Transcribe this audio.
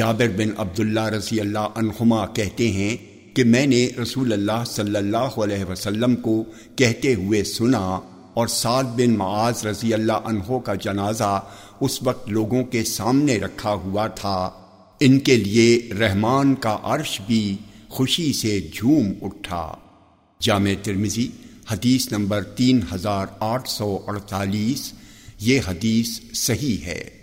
جابر بن عبداللہ رضی اللہ عنہما کہتے ہیں کہ میں نے رسول اللہ صلی اللہ علیہ وسلم کو کہتے ہوئے سنا اور سعد بن معاذ رضی اللہ عنہ کا جنازہ اس وقت لوگوں کے سامنے رکھا ہوا تھا۔ ان کے لیے رحمان کا عرش بھی خوشی سے جھوم اٹھا۔ جامع ترمزی حدیث نمبر تین ہزار آٹھ سو اڑتالیس، یہ حدیث صحیح ہے۔